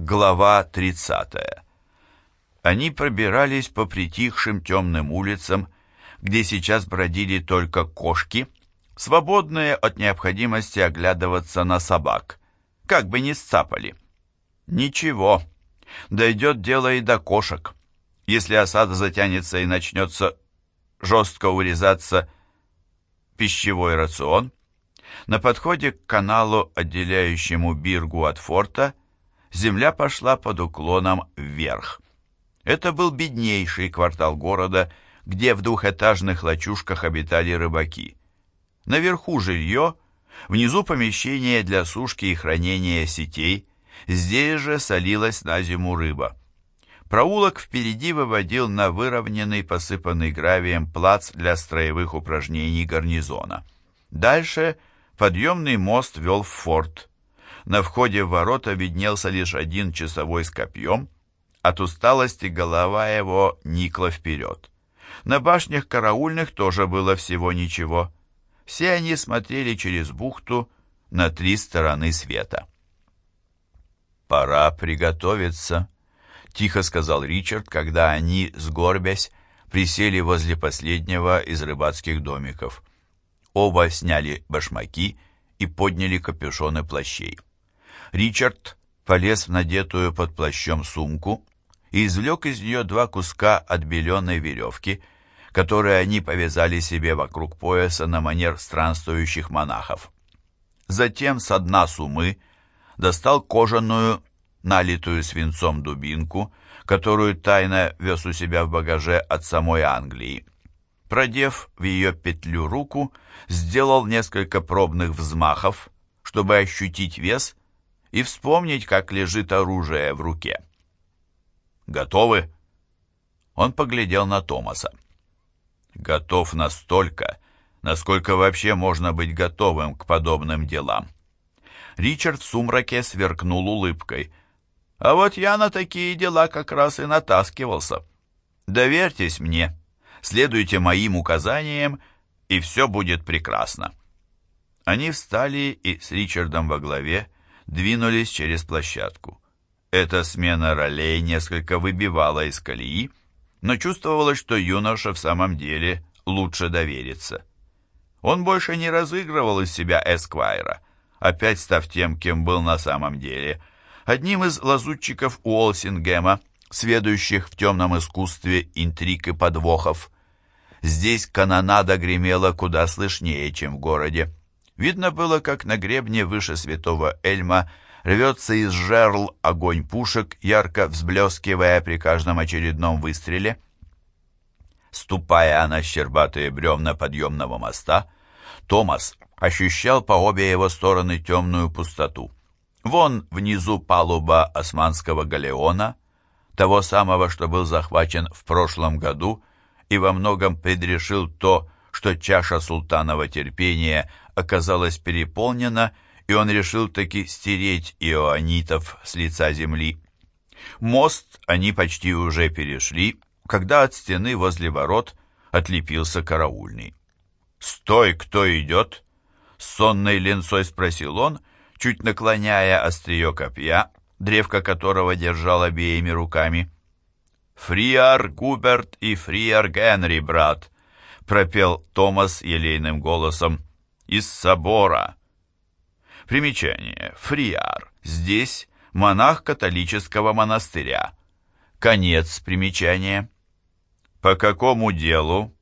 Глава 30. Они пробирались по притихшим темным улицам, где сейчас бродили только кошки, свободные от необходимости оглядываться на собак, как бы ни сцапали. Ничего, дойдет дело и до кошек. Если осада затянется и начнется жестко урезаться пищевой рацион, на подходе к каналу, отделяющему Биргу от форта, земля пошла под уклоном вверх. Это был беднейший квартал города, где в двухэтажных лачушках обитали рыбаки. Наверху жилье, внизу помещение для сушки и хранения сетей, здесь же солилась на зиму рыба. Проулок впереди выводил на выровненный, посыпанный гравием плац для строевых упражнений гарнизона. Дальше подъемный мост вел в форт. На входе в ворота виднелся лишь один часовой с копьем. От усталости голова его никла вперед. На башнях караульных тоже было всего ничего. Все они смотрели через бухту на три стороны света. «Пора приготовиться», — тихо сказал Ричард, когда они, сгорбясь, присели возле последнего из рыбацких домиков. Оба сняли башмаки и подняли капюшоны плащей. Ричард полез в надетую под плащом сумку и извлек из нее два куска отбеленной веревки, которые они повязали себе вокруг пояса на манер странствующих монахов. Затем с дна сумы достал кожаную, налитую свинцом дубинку, которую тайно вез у себя в багаже от самой Англии. Продев в ее петлю руку, сделал несколько пробных взмахов, чтобы ощутить вес и вспомнить, как лежит оружие в руке. «Готовы?» Он поглядел на Томаса. «Готов настолько, насколько вообще можно быть готовым к подобным делам». Ричард в сумраке сверкнул улыбкой. «А вот я на такие дела как раз и натаскивался. Доверьтесь мне, следуйте моим указаниям, и все будет прекрасно». Они встали и с Ричардом во главе двинулись через площадку. Эта смена ролей несколько выбивала из колеи, но чувствовалось, что юноша в самом деле лучше довериться. Он больше не разыгрывал из себя Эсквайра, опять став тем, кем был на самом деле, одним из лазутчиков Уолсингема, сведущих в темном искусстве интриг и подвохов. Здесь канонада гремела куда слышнее, чем в городе. Видно было, как на гребне выше святого Эльма рвется из жерл огонь пушек, ярко взблескивая при каждом очередном выстреле. Ступая на щербатые бревна подъемного моста, Томас ощущал по обе его стороны темную пустоту. Вон внизу палуба османского галеона, того самого, что был захвачен в прошлом году и во многом предрешил то, что чаша султанова терпения оказалась переполнена, и он решил таки стереть иоанитов с лица земли. Мост они почти уже перешли, когда от стены возле ворот отлепился караульный. «Стой, кто идет?» — сонной ленцой спросил он, чуть наклоняя острие копья, древко которого держал обеими руками. «Фриар Губерт и Фриар Генри, брат!» — пропел Томас елейным голосом из собора. Примечание. Фриар. Здесь монах католического монастыря. Конец примечания. По какому делу?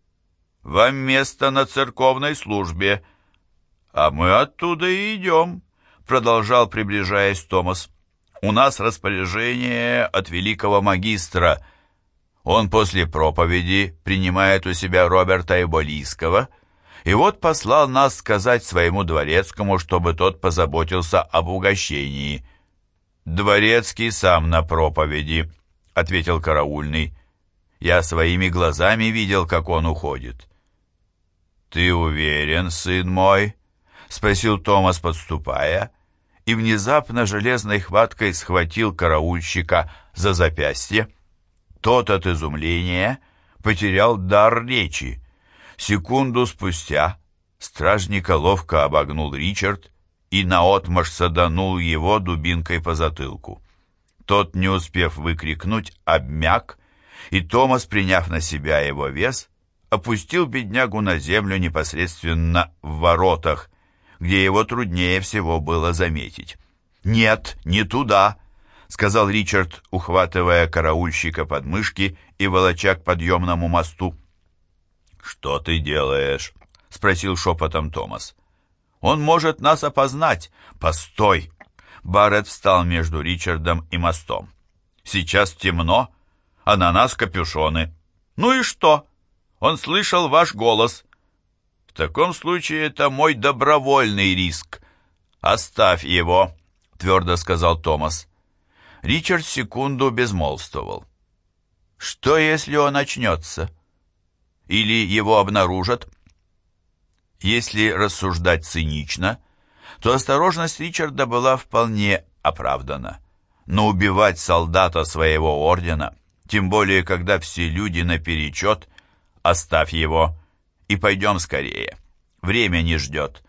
Вам место на церковной службе. А мы оттуда и идем, продолжал, приближаясь Томас. У нас распоряжение от великого магистра. Он после проповеди принимает у себя Роберта Эболийского — и вот послал нас сказать своему дворецкому, чтобы тот позаботился об угощении. «Дворецкий сам на проповеди», — ответил караульный. «Я своими глазами видел, как он уходит». «Ты уверен, сын мой?» — спросил Томас, подступая, и внезапно железной хваткой схватил караульщика за запястье. Тот от изумления потерял дар речи. Секунду спустя стражника ловко обогнул Ричард и наотмашь саданул его дубинкой по затылку. Тот, не успев выкрикнуть, обмяк, и Томас, приняв на себя его вес, опустил беднягу на землю непосредственно в воротах, где его труднее всего было заметить. «Нет, не туда!» — сказал Ричард, ухватывая караульщика под мышки и волоча к подъемному мосту. «Что ты делаешь?» — спросил шепотом Томас. «Он может нас опознать. Постой!» Барретт встал между Ричардом и мостом. «Сейчас темно, а на нас капюшоны. Ну и что? Он слышал ваш голос. В таком случае это мой добровольный риск. Оставь его», — твердо сказал Томас. Ричард секунду безмолвствовал. «Что, если он очнется? Или его обнаружат?» Если рассуждать цинично, то осторожность Ричарда была вполне оправдана. Но убивать солдата своего ордена, тем более, когда все люди наперечет, оставь его и пойдем скорее. Время не ждет.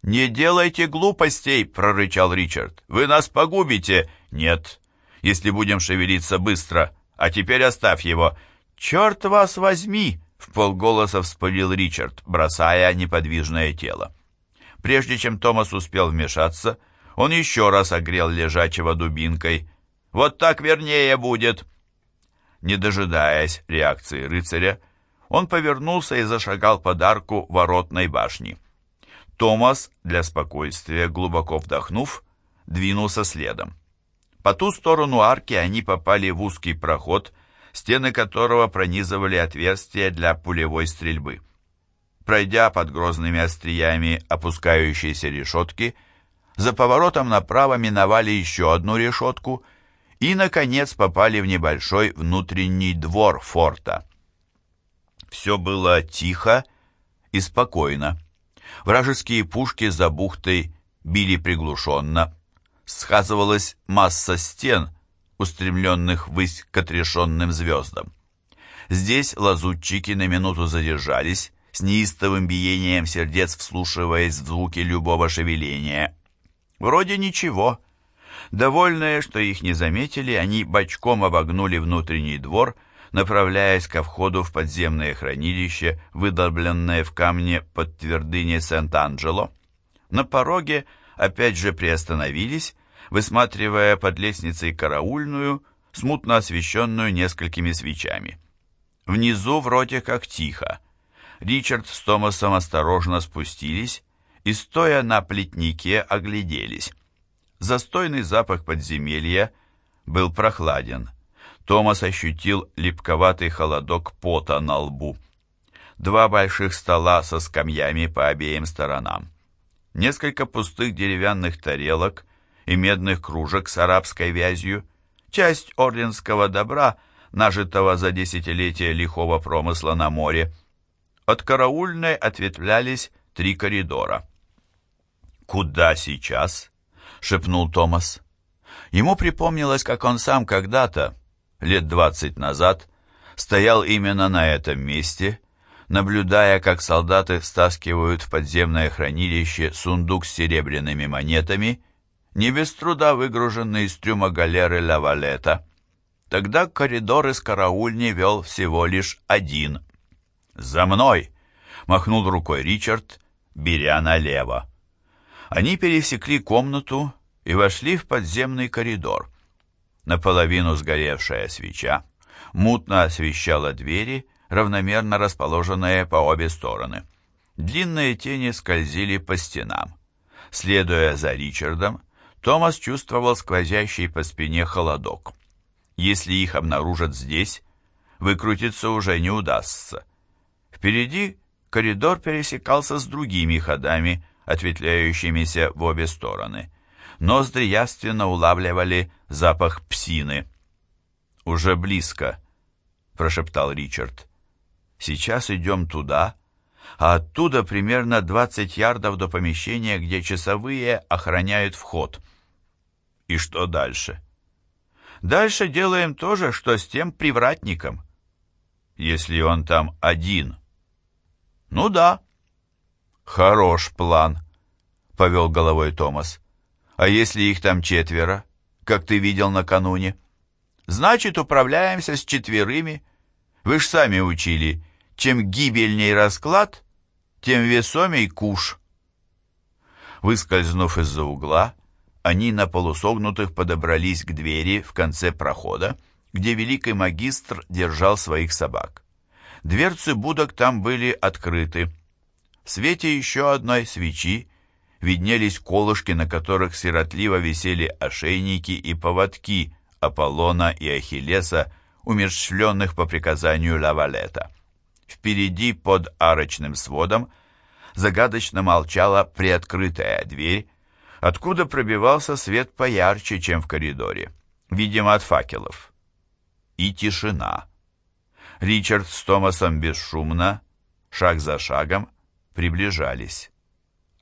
«Не делайте глупостей!» — прорычал Ричард. «Вы нас погубите!» «Нет, если будем шевелиться быстро. А теперь оставь его!» «Черт вас возьми!» — в полголоса вспылил Ричард, бросая неподвижное тело. Прежде чем Томас успел вмешаться, он еще раз огрел лежачего дубинкой. «Вот так вернее будет!» Не дожидаясь реакции рыцаря, он повернулся и зашагал под арку воротной башни. Томас, для спокойствия, глубоко вдохнув, двинулся следом. По ту сторону арки они попали в узкий проход, стены которого пронизывали отверстия для пулевой стрельбы. Пройдя под грозными остриями опускающейся решетки, за поворотом направо миновали еще одну решетку и, наконец, попали в небольшой внутренний двор форта. Все было тихо и спокойно. Вражеские пушки за бухтой били приглушенно. Сказывалась масса стен, устремленных ввысь к отрешенным звездам. Здесь лазутчики на минуту задержались, с неистовым биением сердец вслушиваясь в звуки любого шевеления. Вроде ничего. Довольные, что их не заметили, они бочком обогнули внутренний двор, направляясь ко входу в подземное хранилище, выдолбленное в камне под твердыней Сент-Анджело. На пороге опять же приостановились, высматривая под лестницей караульную, смутно освещенную несколькими свечами. Внизу вроде как тихо. Ричард с Томасом осторожно спустились и, стоя на плетнике, огляделись. Застойный запах подземелья был прохладен. Томас ощутил липковатый холодок пота на лбу. Два больших стола со скамьями по обеим сторонам. Несколько пустых деревянных тарелок и медных кружек с арабской вязью, часть орденского добра, нажитого за десятилетия лихого промысла на море. От караульной ответвлялись три коридора. «Куда сейчас?» — шепнул Томас. Ему припомнилось, как он сам когда-то, лет двадцать назад, стоял именно на этом месте, наблюдая, как солдаты стаскивают в подземное хранилище сундук с серебряными монетами не без труда выгруженный из трюма галеры Лавалета. Тогда коридор из караульни вел всего лишь один. «За мной!» — махнул рукой Ричард, беря налево. Они пересекли комнату и вошли в подземный коридор. Наполовину сгоревшая свеча мутно освещала двери, равномерно расположенные по обе стороны. Длинные тени скользили по стенам. Следуя за Ричардом, Томас чувствовал сквозящий по спине холодок. Если их обнаружат здесь, выкрутиться уже не удастся. Впереди коридор пересекался с другими ходами, ответвляющимися в обе стороны. Ноздри явственно улавливали запах псины. «Уже близко», — прошептал Ричард. «Сейчас идем туда, а оттуда примерно 20 ярдов до помещения, где часовые охраняют вход». И что дальше? Дальше делаем то же, что с тем привратником. Если он там один. Ну да. Хорош план, повел головой Томас. А если их там четверо? как ты видел накануне. Значит, управляемся с четверыми. Вы ж сами учили, чем гибельней расклад, тем весомей куш. Выскользнув из-за угла, они на полусогнутых подобрались к двери в конце прохода, где великий магистр держал своих собак. Дверцы будок там были открыты. В свете еще одной свечи виднелись колышки, на которых сиротливо висели ошейники и поводки Аполлона и Ахиллеса, умерщвленных по приказанию Лавалета. Впереди под арочным сводом загадочно молчала приоткрытая дверь, откуда пробивался свет поярче, чем в коридоре, видимо, от факелов. И тишина. Ричард с Томасом бесшумно, шаг за шагом, приближались.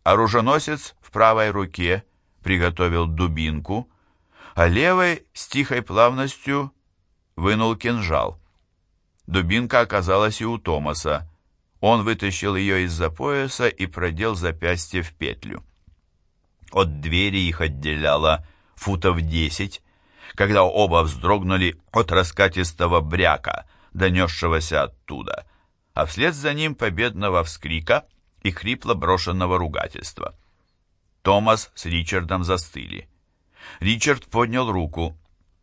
Оруженосец в правой руке приготовил дубинку, а левой с тихой плавностью вынул кинжал. Дубинка оказалась и у Томаса. Он вытащил ее из-за пояса и продел запястье в петлю. От двери их отделяло футов десять, когда оба вздрогнули от раскатистого бряка, донесшегося оттуда, а вслед за ним победного вскрика и хрипло брошенного ругательства. Томас с Ричардом застыли. Ричард поднял руку,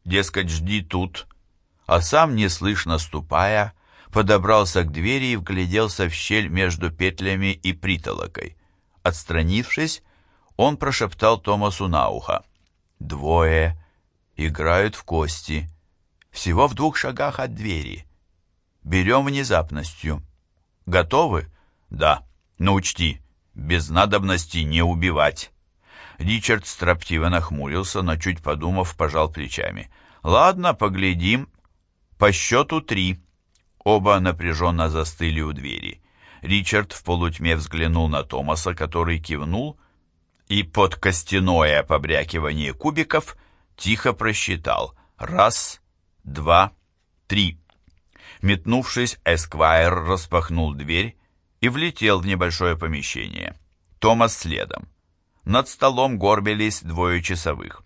дескать, жди тут, а сам, неслышно ступая, подобрался к двери и вгляделся в щель между петлями и притолокой. Отстранившись, он прошептал Томасу на ухо. «Двое. Играют в кости. Всего в двух шагах от двери. Берем внезапностью. Готовы?» «Да. Но учти, без надобности не убивать». Ричард строптиво нахмурился, но чуть подумав, пожал плечами. «Ладно, поглядим. По счету три». Оба напряженно застыли у двери. Ричард в полутьме взглянул на Томаса, который кивнул, и под костяное побрякивание кубиков тихо просчитал «раз, два, три». Метнувшись, Эсквайр распахнул дверь и влетел в небольшое помещение. Томас следом. Над столом горбились двое часовых.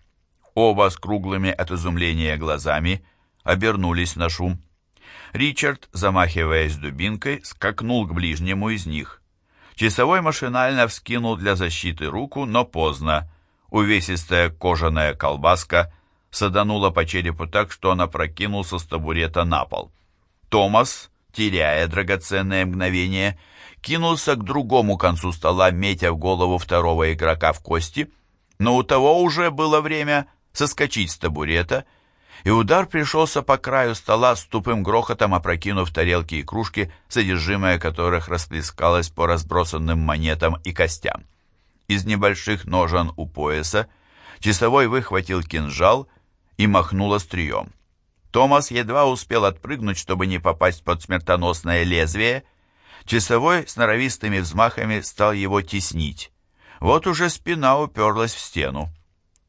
Оба с круглыми от изумления глазами обернулись на шум. Ричард, замахиваясь дубинкой, скакнул к ближнему из них. Часовой машинально вскинул для защиты руку, но поздно. Увесистая кожаная колбаска саданула по черепу так, что он опрокинулся с табурета на пол. Томас, теряя драгоценное мгновение, кинулся к другому концу стола, метя в голову второго игрока в кости, но у того уже было время соскочить с табурета, и удар пришелся по краю стола с тупым грохотом, опрокинув тарелки и кружки, содержимое которых расплескалось по разбросанным монетам и костям. Из небольших ножен у пояса часовой выхватил кинжал и махнул острием. Томас едва успел отпрыгнуть, чтобы не попасть под смертоносное лезвие — Часовой с норовистыми взмахами стал его теснить. Вот уже спина уперлась в стену.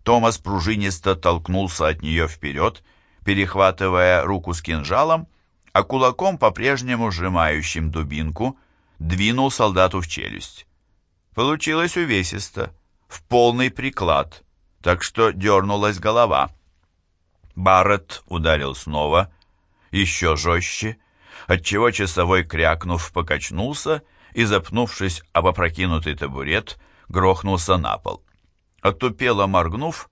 Томас пружинисто толкнулся от нее вперед, перехватывая руку с кинжалом, а кулаком, по-прежнему сжимающим дубинку, двинул солдату в челюсть. Получилось увесисто, в полный приклад, так что дернулась голова. Барретт ударил снова, еще жестче, отчего часовой, крякнув, покачнулся и, запнувшись об опрокинутый табурет, грохнулся на пол. Отупело моргнув,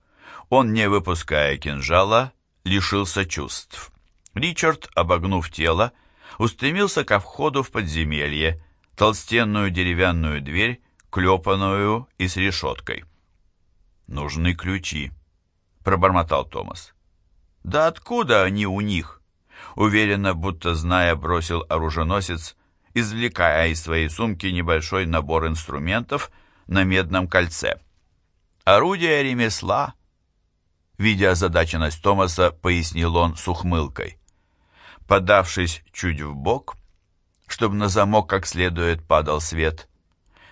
он, не выпуская кинжала, лишился чувств. Ричард, обогнув тело, устремился ко входу в подземелье, толстенную деревянную дверь, клепанную и с решеткой. «Нужны ключи», — пробормотал Томас. «Да откуда они у них?» уверенно, будто зная, бросил оруженосец, извлекая из своей сумки небольшой набор инструментов на медном кольце. «Орудие ремесла», — видя озадаченность Томаса, пояснил он с ухмылкой. Подавшись чуть в бок, чтобы на замок как следует падал свет,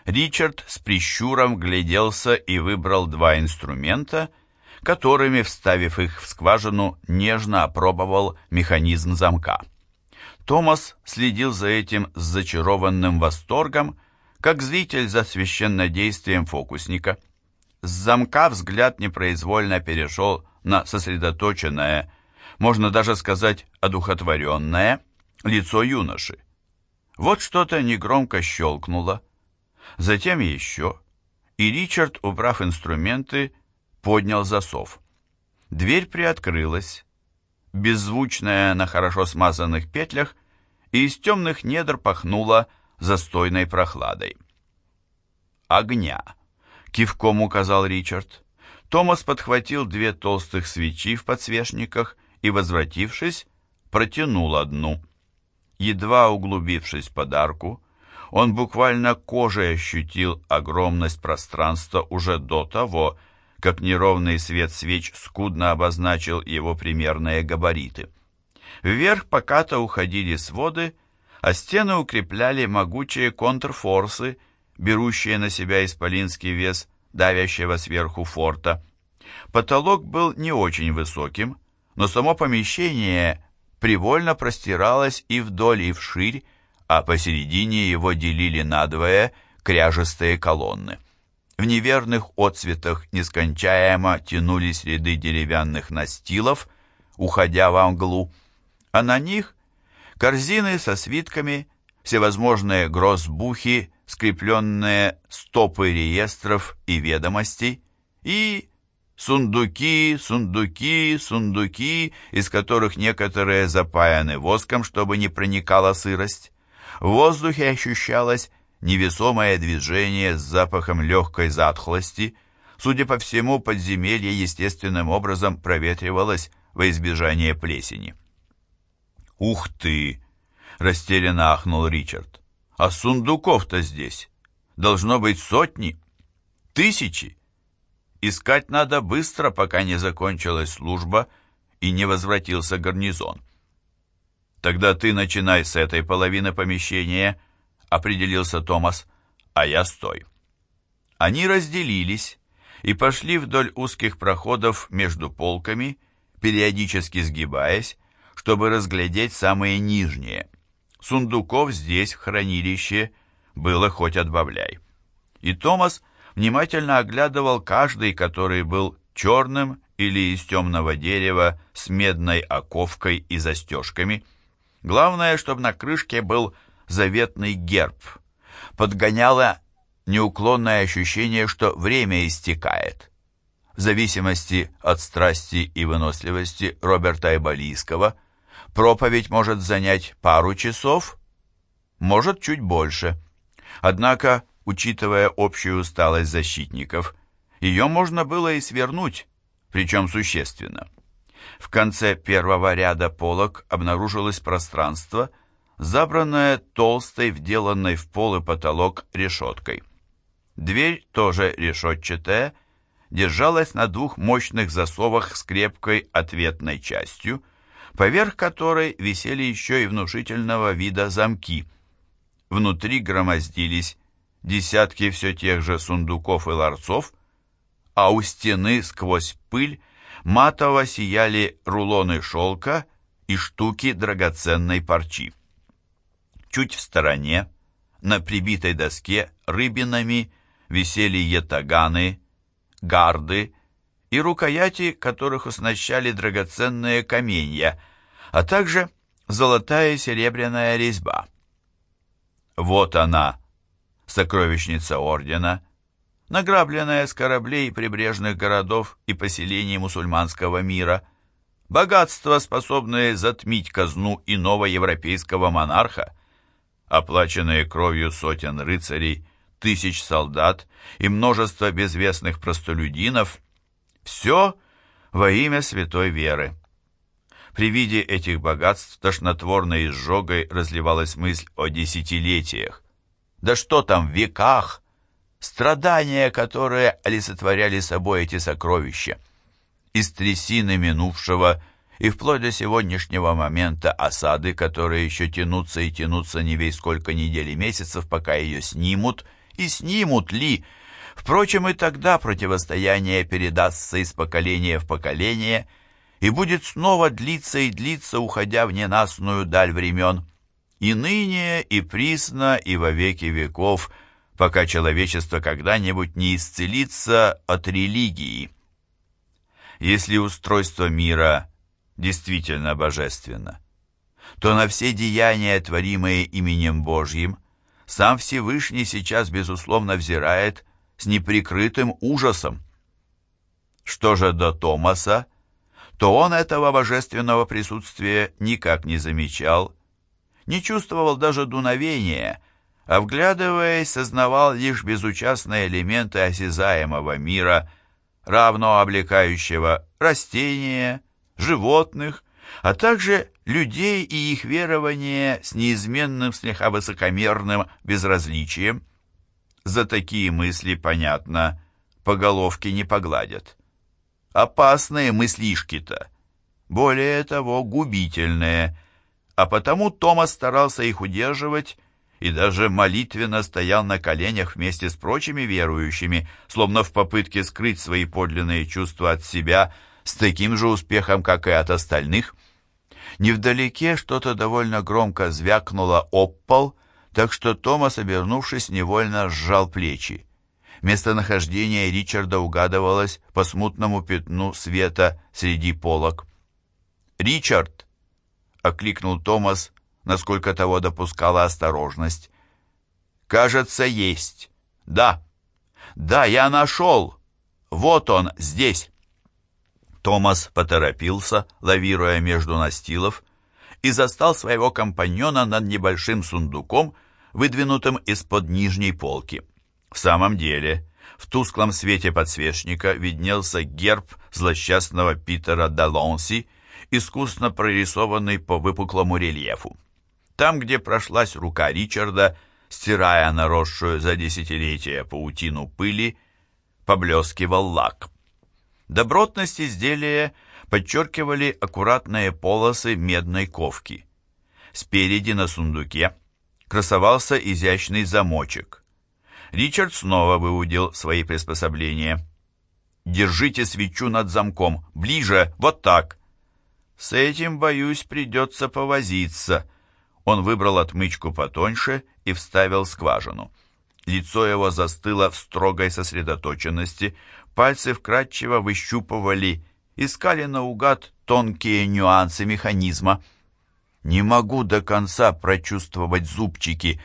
Ричард с прищуром гляделся и выбрал два инструмента — которыми, вставив их в скважину, нежно опробовал механизм замка. Томас следил за этим с зачарованным восторгом, как зритель за священнодействием фокусника. С замка взгляд непроизвольно перешел на сосредоточенное, можно даже сказать одухотворенное, лицо юноши. Вот что-то негромко щелкнуло, затем еще, и Ричард, убрав инструменты, поднял засов. Дверь приоткрылась, беззвучная на хорошо смазанных петлях, и из темных недр пахнуло застойной прохладой. «Огня!» — кивком указал Ричард. Томас подхватил две толстых свечи в подсвечниках и, возвратившись, протянул одну. Едва углубившись в подарку, он буквально кожей ощутил огромность пространства уже до того, как неровный свет свеч скудно обозначил его примерные габариты. Вверх покато уходили своды, а стены укрепляли могучие контрфорсы, берущие на себя исполинский вес давящего сверху форта. Потолок был не очень высоким, но само помещение привольно простиралось и вдоль, и вширь, а посередине его делили надвое кряжестые колонны. В неверных отцветах нескончаемо тянулись ряды деревянных настилов, уходя во мглу, а на них корзины со свитками, всевозможные грозбухи, скрепленные стопы реестров и ведомостей, и сундуки, сундуки, сундуки, из которых некоторые запаяны воском, чтобы не проникала сырость. В воздухе ощущалось невесомое движение с запахом легкой затхлости. Судя по всему, подземелье естественным образом проветривалось во избежание плесени. «Ух ты!» — растерянно ахнул Ричард. А сундуков-то здесь должно быть сотни, тысячи. Искать надо быстро, пока не закончилась служба и не возвратился гарнизон. Тогда ты начинай с этой половины помещения, определился Томас, а я стой. Они разделились и пошли вдоль узких проходов между полками, периодически сгибаясь, чтобы разглядеть самые нижние – Сундуков здесь, в хранилище, было хоть отбавляй. И Томас внимательно оглядывал каждый, который был черным или из темного дерева с медной оковкой и застежками. Главное, чтобы на крышке был заветный герб. Подгоняло неуклонное ощущение, что время истекает. В зависимости от страсти и выносливости Роберта Айболийского – Проповедь может занять пару часов, может чуть больше. Однако, учитывая общую усталость защитников, ее можно было и свернуть, причем существенно. В конце первого ряда полок обнаружилось пространство, забранное толстой, вделанной в пол и потолок решеткой. Дверь, тоже решетчатая, держалась на двух мощных засовах с крепкой ответной частью – поверх которой висели еще и внушительного вида замки. Внутри громоздились десятки все тех же сундуков и ларцов, а у стены сквозь пыль матово сияли рулоны шелка и штуки драгоценной парчи. Чуть в стороне, на прибитой доске рыбинами висели ятаганы, гарды и рукояти, которых оснащали драгоценные каменья, а также золотая и серебряная резьба. Вот она, сокровищница ордена, награбленная с кораблей прибрежных городов и поселений мусульманского мира, богатство, способное затмить казну иного европейского монарха, оплаченные кровью сотен рыцарей, тысяч солдат и множество безвестных простолюдинов, все во имя святой веры. При виде этих богатств тошнотворной изжогой разливалась мысль о десятилетиях. Да что там, веках! Страдания, которые олицетворяли собой эти сокровища. Из трясины минувшего и вплоть до сегодняшнего момента осады, которые еще тянутся и тянутся не весь сколько недель и месяцев, пока ее снимут, и снимут ли – Впрочем, и тогда противостояние передастся из поколения в поколение и будет снова длиться и длиться, уходя в ненастную даль времен. И ныне, и присно, и во веки веков, пока человечество когда-нибудь не исцелится от религии. Если устройство мира действительно божественно, то на все деяния, творимые именем Божьим, сам Всевышний сейчас, безусловно, взирает с неприкрытым ужасом. Что же до Томаса, то он этого божественного присутствия никак не замечал, не чувствовал даже дуновения, а, вглядываясь, сознавал лишь безучастные элементы осязаемого мира, равно облекающего растения, животных, а также людей и их верования с неизменным слегка высокомерным безразличием. За такие мысли, понятно, по головке не погладят. Опасные мыслишки-то, более того, губительные, а потому Томас старался их удерживать и даже молитвенно стоял на коленях вместе с прочими верующими, словно в попытке скрыть свои подлинные чувства от себя с таким же успехом, как и от остальных. Невдалеке что-то довольно громко звякнуло об пол, так что Томас, обернувшись, невольно сжал плечи. Местонахождение Ричарда угадывалось по смутному пятну света среди полок. «Ричард!» — окликнул Томас, насколько того допускала осторожность. «Кажется, есть. Да. Да, я нашел. Вот он, здесь». Томас поторопился, лавируя между настилов, и застал своего компаньона над небольшим сундуком, выдвинутым из-под нижней полки. В самом деле, в тусклом свете подсвечника виднелся герб злосчастного Питера Далонси, искусно прорисованный по выпуклому рельефу. Там, где прошлась рука Ричарда, стирая наросшую за десятилетия паутину пыли, поблескивал лак. Добротность изделия подчеркивали аккуратные полосы медной ковки. Спереди на сундуке красовался изящный замочек. Ричард снова выудил свои приспособления. «Держите свечу над замком. Ближе, вот так!» «С этим, боюсь, придется повозиться». Он выбрал отмычку потоньше и вставил скважину. Лицо его застыло в строгой сосредоточенности, Пальцы вкрадчиво выщупывали, искали наугад тонкие нюансы механизма. Не могу до конца прочувствовать зубчики.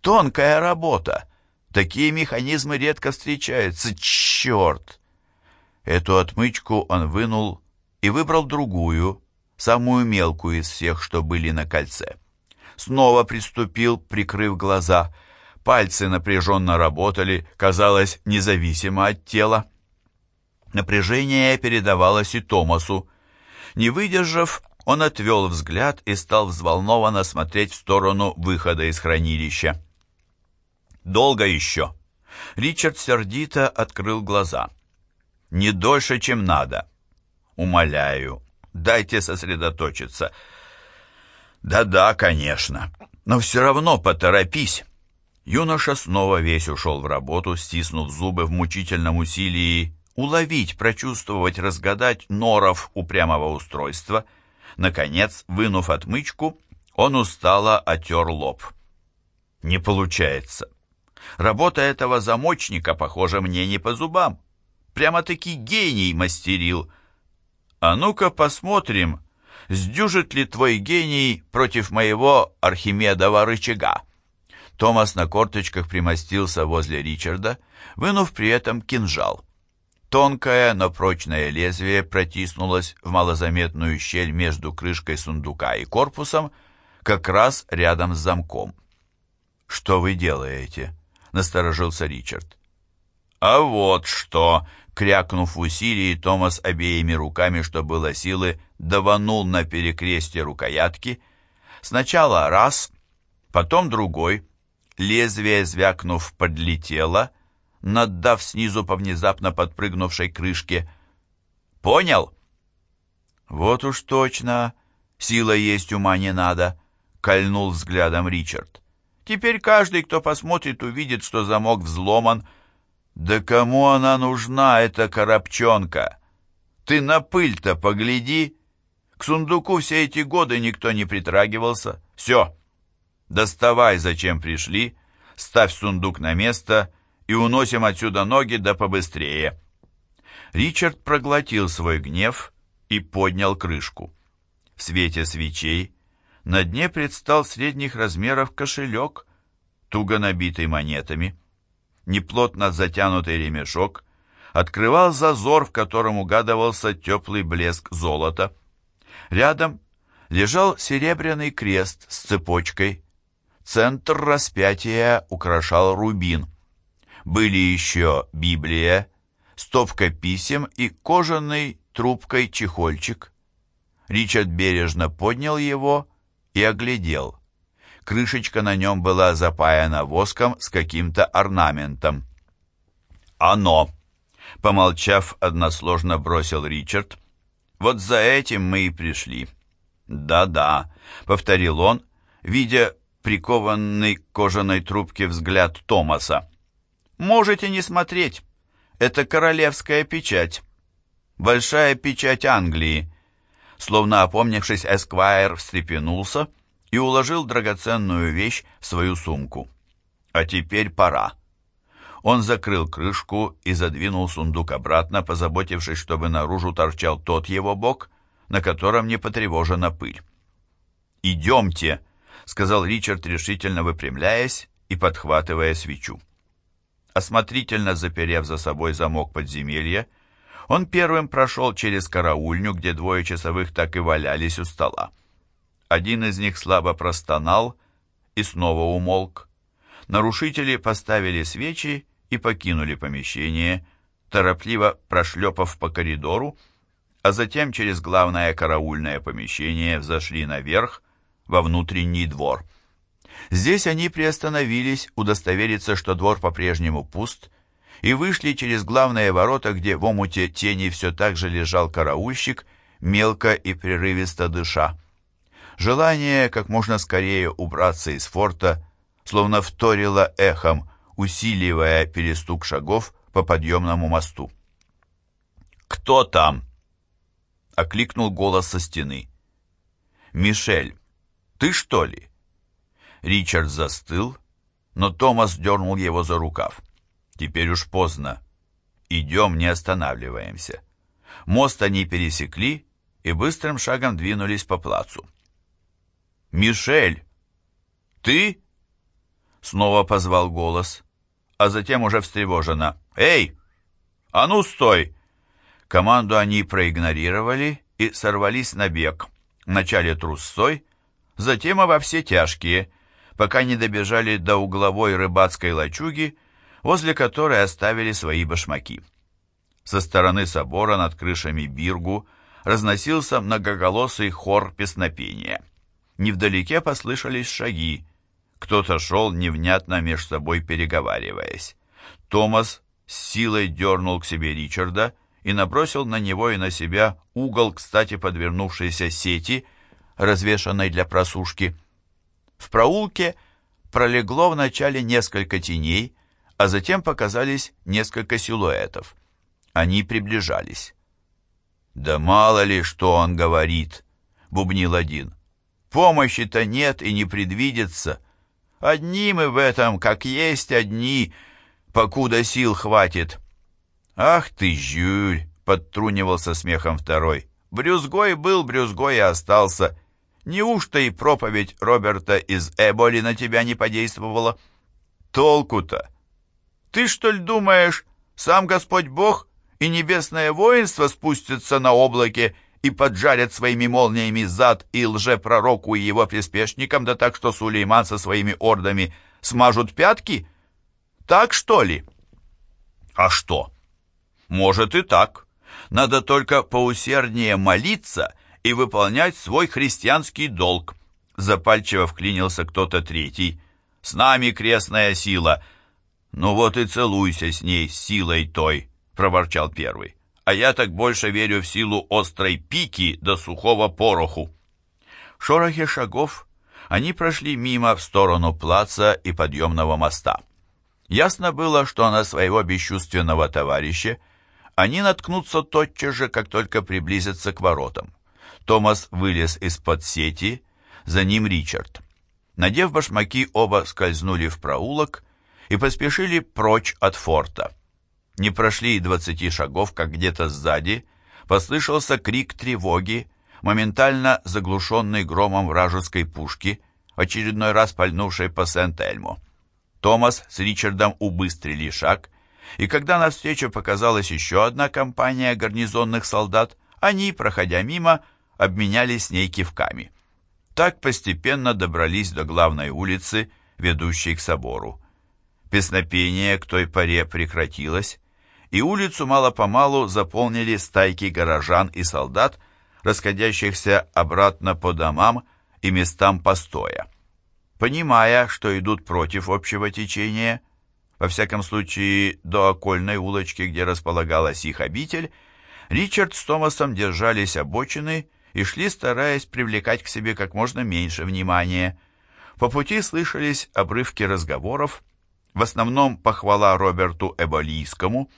Тонкая работа. Такие механизмы редко встречаются. Черт! Эту отмычку он вынул и выбрал другую, самую мелкую из всех, что были на кольце. Снова приступил, прикрыв глаза. Пальцы напряженно работали, казалось, независимо от тела. Напряжение передавалось и Томасу. Не выдержав, он отвел взгляд и стал взволнованно смотреть в сторону выхода из хранилища. «Долго еще?» Ричард сердито открыл глаза. «Не дольше, чем надо. Умоляю, дайте сосредоточиться». «Да-да, конечно, но все равно поторопись». Юноша снова весь ушел в работу, стиснув зубы в мучительном усилии уловить, прочувствовать, разгадать норов упрямого устройства. Наконец, вынув отмычку, он устало отер лоб. Не получается. Работа этого замочника, похоже, мне не по зубам. Прямо-таки гений мастерил. А ну-ка посмотрим, сдюжит ли твой гений против моего Архимедова рычага. Томас на корточках примостился возле Ричарда, вынув при этом кинжал. Тонкое, но прочное лезвие протиснулось в малозаметную щель между крышкой сундука и корпусом, как раз рядом с замком. «Что вы делаете?» — насторожился Ричард. «А вот что!» — крякнув в усилии, Томас обеими руками, что было силы, даванул на перекрестие рукоятки. Сначала раз, потом другой. Лезвие, звякнув, подлетело — наддав снизу по внезапно подпрыгнувшей крышке. «Понял?» «Вот уж точно, сила есть, ума не надо», — кольнул взглядом Ричард. «Теперь каждый, кто посмотрит, увидит, что замок взломан. Да кому она нужна, эта коробчонка? Ты на пыль-то погляди. К сундуку все эти годы никто не притрагивался. Все, доставай, зачем пришли, ставь сундук на место — и уносим отсюда ноги да побыстрее». Ричард проглотил свой гнев и поднял крышку. В свете свечей на дне предстал средних размеров кошелек, туго набитый монетами. Неплотно затянутый ремешок открывал зазор, в котором угадывался теплый блеск золота. Рядом лежал серебряный крест с цепочкой. Центр распятия украшал рубин. Были еще Библия, стопка писем и кожаный трубкой чехольчик. Ричард бережно поднял его и оглядел. Крышечка на нем была запаяна воском с каким-то орнаментом. «Оно!» Помолчав, односложно бросил Ричард. «Вот за этим мы и пришли». «Да-да», — повторил он, видя прикованный к кожаной трубке взгляд Томаса. «Можете не смотреть. Это королевская печать. Большая печать Англии». Словно опомнившись, Эсквайр встрепенулся и уложил драгоценную вещь в свою сумку. «А теперь пора». Он закрыл крышку и задвинул сундук обратно, позаботившись, чтобы наружу торчал тот его бок, на котором не потревожена пыль. «Идемте», — сказал Ричард, решительно выпрямляясь и подхватывая свечу. Осмотрительно заперев за собой замок подземелья, он первым прошел через караульню, где двое часовых так и валялись у стола. Один из них слабо простонал и снова умолк. Нарушители поставили свечи и покинули помещение, торопливо прошлепав по коридору, а затем через главное караульное помещение взошли наверх во внутренний двор. Здесь они приостановились удостовериться, что двор по-прежнему пуст, и вышли через главные ворота, где в омуте тени все так же лежал караульщик, мелко и прерывисто дыша. Желание как можно скорее убраться из форта, словно вторило эхом, усиливая перестук шагов по подъемному мосту. «Кто там?» — окликнул голос со стены. «Мишель, ты что ли?» Ричард застыл, но Томас дернул его за рукав. «Теперь уж поздно. Идем, не останавливаемся». Мост они пересекли и быстрым шагом двинулись по плацу. «Мишель! Ты?» Снова позвал голос, а затем уже встревоженно. «Эй! А ну, стой!» Команду они проигнорировали и сорвались на бег. Вначале трусцой, затем во все тяжкие, пока не добежали до угловой рыбацкой лачуги, возле которой оставили свои башмаки. Со стороны собора над крышами Биргу разносился многоголосый хор песнопения. Невдалеке послышались шаги, кто-то шел, невнятно меж собой переговариваясь. Томас с силой дернул к себе Ричарда и набросил на него и на себя угол, кстати, подвернувшейся сети, развешанной для просушки. В проулке пролегло вначале несколько теней, а затем показались несколько силуэтов. Они приближались. «Да мало ли, что он говорит», — бубнил один. «Помощи-то нет и не предвидится». Одни мы в этом, как есть одни, покуда сил хватит. Ах ты, Жюль, подтрунивался смехом второй. Брюзгой был, брюзгой и остался. Неужто и проповедь Роберта из Эболи на тебя не подействовала? Толку-то? Ты что ли думаешь, сам Господь Бог и небесное воинство спустятся на облаке и поджарят своими молниями зад и лжепророку и его приспешникам, да так, что Сулейман со своими ордами смажут пятки? Так что ли? А что? Может и так. Надо только поусерднее молиться и выполнять свой христианский долг. Запальчиво вклинился кто-то третий. С нами крестная сила. Ну вот и целуйся с ней, с силой той, проворчал первый а я так больше верю в силу острой пики до сухого пороху. В шорохе шагов они прошли мимо в сторону плаца и подъемного моста. Ясно было, что на своего бесчувственного товарища они наткнутся тотчас же, как только приблизятся к воротам. Томас вылез из-под сети, за ним Ричард. Надев башмаки, оба скользнули в проулок и поспешили прочь от форта. Не прошли и двадцати шагов, как где-то сзади послышался крик тревоги, моментально заглушенный громом вражеской пушки, очередной раз пальнувшей по Сент-Эльмо. Томас с Ричардом убыстрили шаг, и когда навстречу показалась еще одна компания гарнизонных солдат, они, проходя мимо, обменялись с ней кивками. Так постепенно добрались до главной улицы, ведущей к собору. Песнопение к той поре прекратилось, и улицу мало-помалу заполнили стайки горожан и солдат, расходящихся обратно по домам и местам постоя. Понимая, что идут против общего течения, во всяком случае до окольной улочки, где располагалась их обитель, Ричард с Томасом держались обочины и шли, стараясь привлекать к себе как можно меньше внимания. По пути слышались обрывки разговоров, в основном похвала Роберту Эболийскому.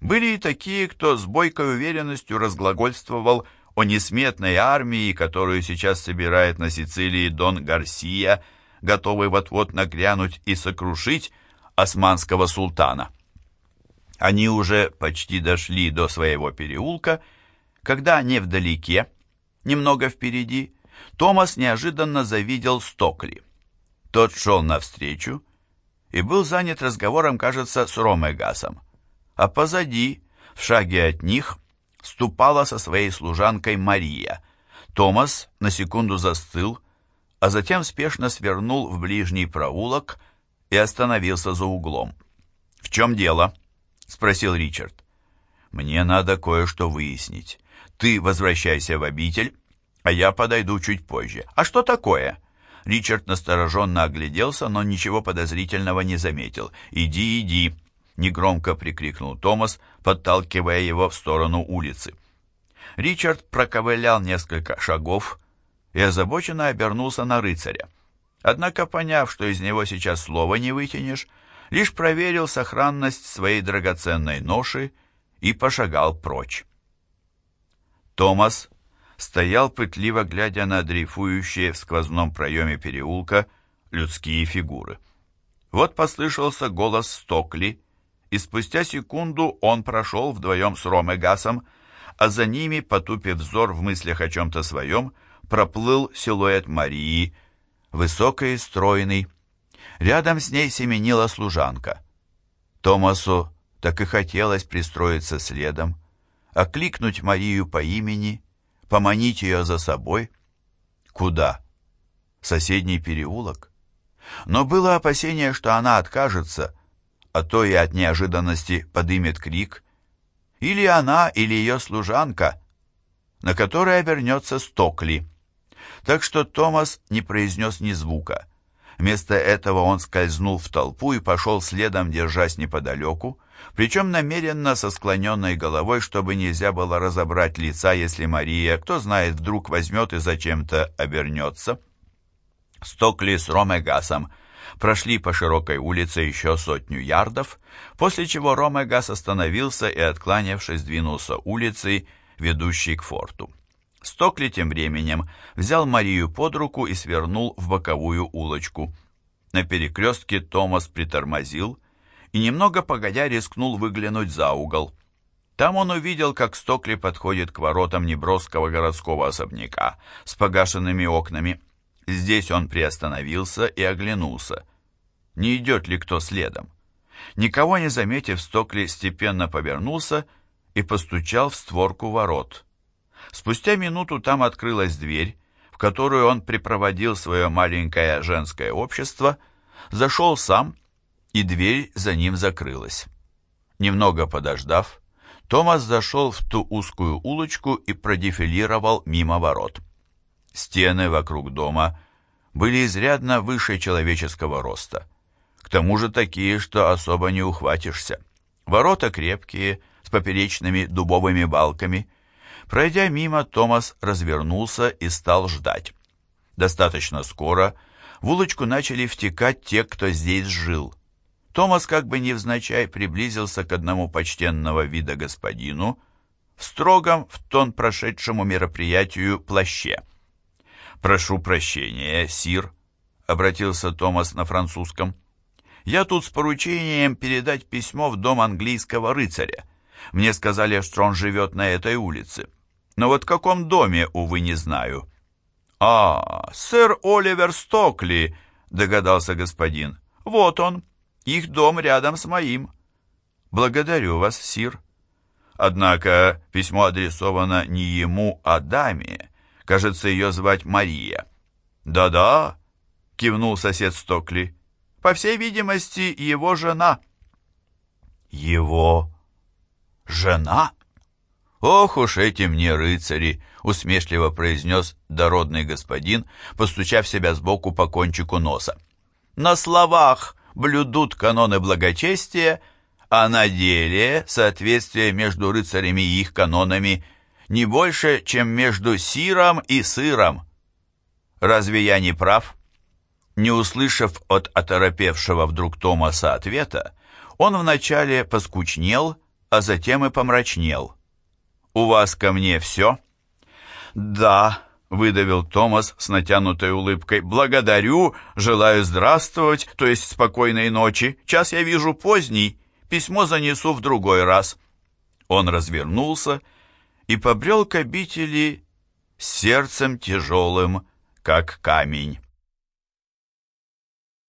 Были и такие, кто с бойкой уверенностью разглагольствовал о несметной армии, которую сейчас собирает на Сицилии Дон Гарсия, готовый вот-вот нагрянуть и сокрушить османского султана. Они уже почти дошли до своего переулка, когда невдалеке, немного впереди, Томас неожиданно завидел Стокли. Тот шел навстречу и был занят разговором, кажется, с Ромегасом. А позади, в шаге от них, ступала со своей служанкой Мария. Томас на секунду застыл, а затем спешно свернул в ближний проулок и остановился за углом. «В чем дело?» — спросил Ричард. «Мне надо кое-что выяснить. Ты возвращайся в обитель, а я подойду чуть позже. А что такое?» Ричард настороженно огляделся, но ничего подозрительного не заметил. «Иди, иди!» негромко прикрикнул Томас, подталкивая его в сторону улицы. Ричард проковылял несколько шагов и озабоченно обернулся на рыцаря. Однако, поняв, что из него сейчас слова не вытянешь, лишь проверил сохранность своей драгоценной ноши и пошагал прочь. Томас стоял пытливо, глядя на дрейфующие в сквозном проеме переулка людские фигуры. Вот послышался голос Стокли, и спустя секунду он прошел вдвоем с Ромегасом, а за ними, потупив взор в мыслях о чем-то своем, проплыл силуэт Марии, высокий и стройный. Рядом с ней семенила служанка. Томасу так и хотелось пристроиться следом, окликнуть Марию по имени, поманить ее за собой. Куда? соседний переулок? Но было опасение, что она откажется, а то и от неожиданности подымет крик, или она, или ее служанка, на которой обернется Стокли. Так что Томас не произнес ни звука. Вместо этого он скользнул в толпу и пошел следом, держась неподалеку, причем намеренно со склоненной головой, чтобы нельзя было разобрать лица, если Мария, кто знает, вдруг возьмет и зачем-то обернется. Стокли с Ромегасом прошли по широкой улице еще сотню ярдов, после чего Ромегас остановился и, откланявшись, двинулся улицей, ведущей к форту. Стокли тем временем взял Марию под руку и свернул в боковую улочку. На перекрестке Томас притормозил и немного погодя рискнул выглянуть за угол. Там он увидел, как Стокли подходит к воротам неброского городского особняка с погашенными окнами. Здесь он приостановился и оглянулся. Не идет ли кто следом? Никого не заметив, Стокли степенно повернулся и постучал в створку ворот. Спустя минуту там открылась дверь, в которую он припроводил свое маленькое женское общество, зашел сам, и дверь за ним закрылась. Немного подождав, Томас зашел в ту узкую улочку и продефилировал мимо ворот. Стены вокруг дома были изрядно выше человеческого роста. К тому же такие, что особо не ухватишься. Ворота крепкие, с поперечными дубовыми балками. Пройдя мимо, Томас развернулся и стал ждать. Достаточно скоро в улочку начали втекать те, кто здесь жил. Томас как бы невзначай приблизился к одному почтенного вида господину в строгом, в тон прошедшему мероприятию плаще. «Прошу прощения, сир», — обратился Томас на французском. Я тут с поручением передать письмо в дом английского рыцаря. Мне сказали, что он живет на этой улице. Но вот в каком доме, увы, не знаю». «А, сэр Оливер Стокли», — догадался господин. «Вот он. Их дом рядом с моим». «Благодарю вас, сир». Однако письмо адресовано не ему, а даме. Кажется, ее звать Мария. «Да-да», — кивнул сосед Стокли. «По всей видимости, его жена». «Его жена?» «Ох уж эти мне рыцари!» — усмешливо произнес дородный господин, постучав себя сбоку по кончику носа. «На словах блюдут каноны благочестия, а на деле соответствие между рыцарями и их канонами не больше, чем между сиром и сыром. Разве я не прав?» Не услышав от оторопевшего вдруг Томаса ответа, он вначале поскучнел, а затем и помрачнел. «У вас ко мне все?» «Да», — выдавил Томас с натянутой улыбкой. «Благодарю, желаю здравствовать, то есть спокойной ночи. Час я вижу поздний, письмо занесу в другой раз». Он развернулся и побрел к обители с сердцем тяжелым, как камень.